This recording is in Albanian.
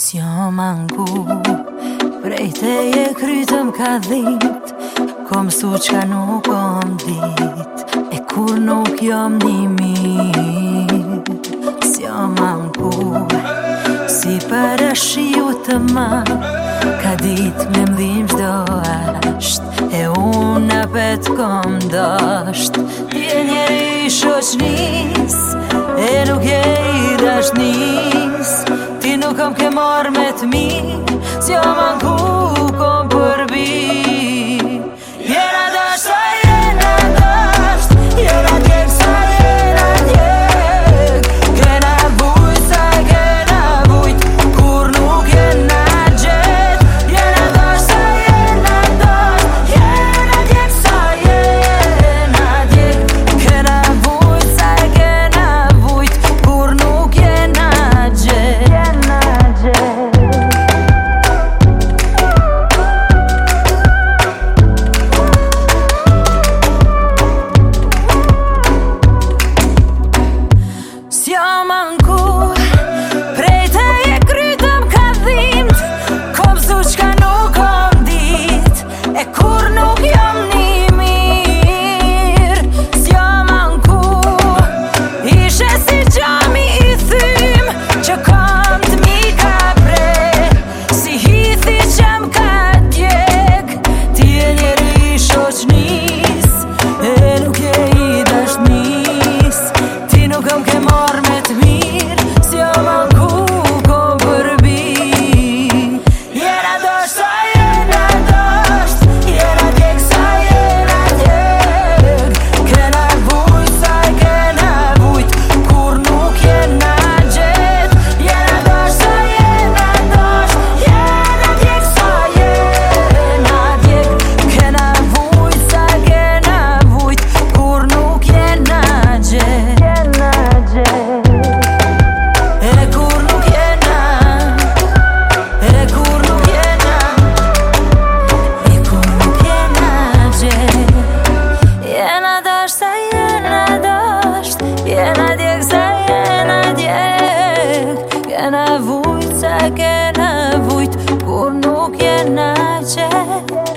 S'jo mangu Prej te je krytëm ka dhit Kom su qka nuk om dit E kur nuk jom një mir S'jo mangu Si për është ju të ma Ka dit me mdhim shdo asht E unë në petë kom dasht Je njeri shoqnis E nuk je i dashnis marr me të mi, si o më Se kërë në vujt, se kërë në kur nuk jenë në qëtë